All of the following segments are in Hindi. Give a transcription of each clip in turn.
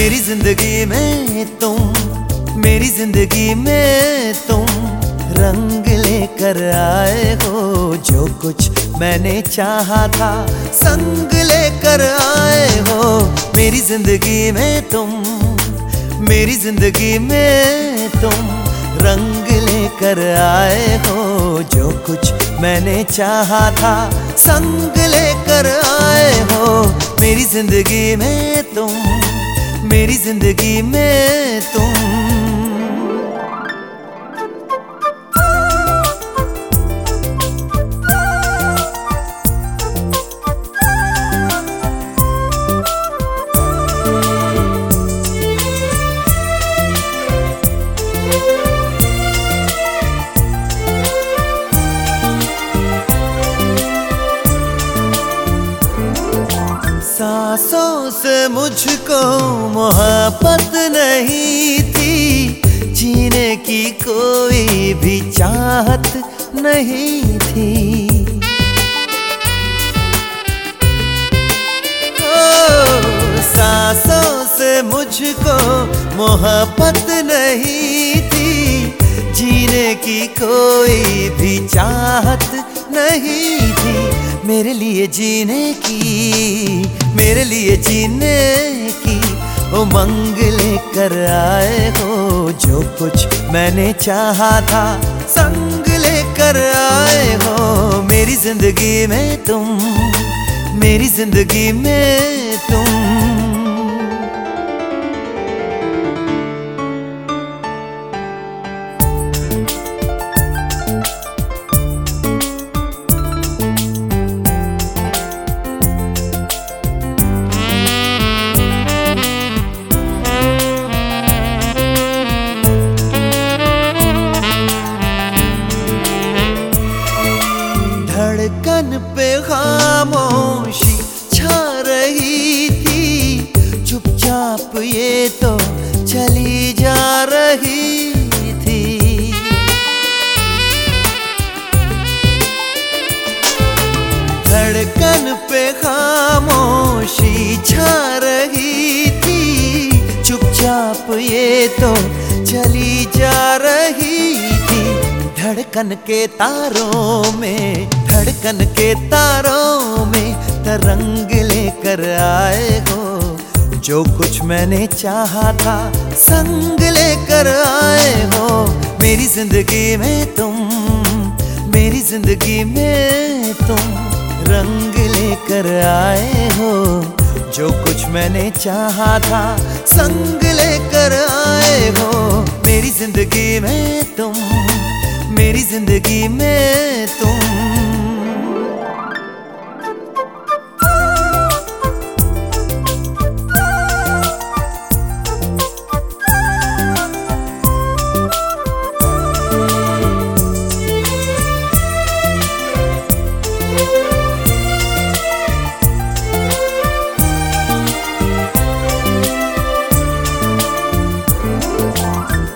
मेरी ज़िंदगी में तुम, मेरी ज़िंदगी में तुम रंग लेकर आए हो, जो कुछ मैंने चाहा था संग लेकर आए हो। मेरी ज़िंदगी में तुम, मेरी ज़िंदगी में तुम रंग लेकर आए हो, जो कुछ मैंने चाहा था संग लेकर आए हो। मेरी ज़िंदगी में तुम मेरी ज़िंदगी में तुम सांसों से मुझको मोहब्बत नहीं थी। जीने की कोई भी चाहत नहीं थी। ओ, सांसों से मुझको मोहब्बत नहीं थी। जीने की कोई भी चाहत नहीं थी। मेरे लिए जीने की, मेरे लिए जीने की उमंग लेकर आए हो। जो कुछ मैंने चाहा था, संग लेकर आए हो। मेरी ज़िंदगी में तुम, मेरी ज़िंदगी में तुम। धड़कन पे खामोशी छा रही थी। चुपचाप ये तो चली जा रही थी। धड़कन पे खामोशी छा रही थी। चुपचाप ये तो चली जा धड़कन के तारों में, धड़कन के तारों में तरंग लेकर आए हो। जो कुछ मैंने चाहा था, संग लेकर आए हो। मेरी ज़िंदगी में तुम, मेरी ज़िंदगी में तुम रंग लेकर आए हो। जो कुछ मैंने चाहा था, संग लेकर आए हो। मेरी ज़िंदगी में तुम मेरी ज़िंदगी में तुम।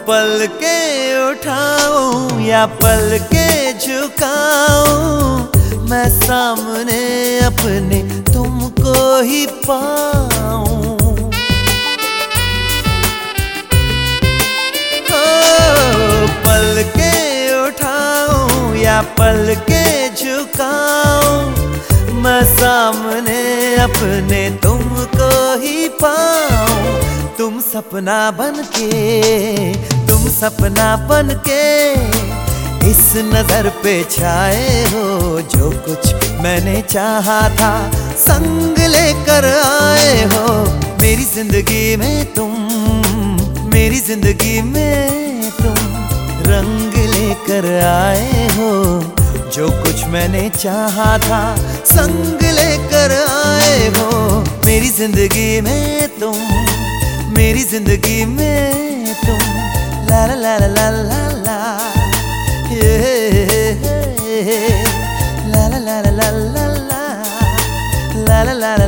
पल के उठाऊं या पल के झुकाऊं, मैं सामने अपने तुमको ही पाऊँ। पल के उठाऊं या पल के झुकाऊं, मैं सामने अपने तुमको ही पाऊँ। तुम सपना बन के सपना बन के इस नज़र पे छाए हो जो कुछ मैंने चाहा था। संग लेकर आए हो मेरी ज़िंदगी में तुम, मेरी ज़िंदगी में तुम। रंग लेकर आए हो जो कुछ मैंने चाहा था। संग लेकर आए हो मेरी ज़िंदगी में तुम, मेरी ज़िंदगी में तुम। la la la la la la yeah la la la la la la la la la la